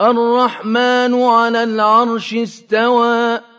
الرحمن على العرش استوى.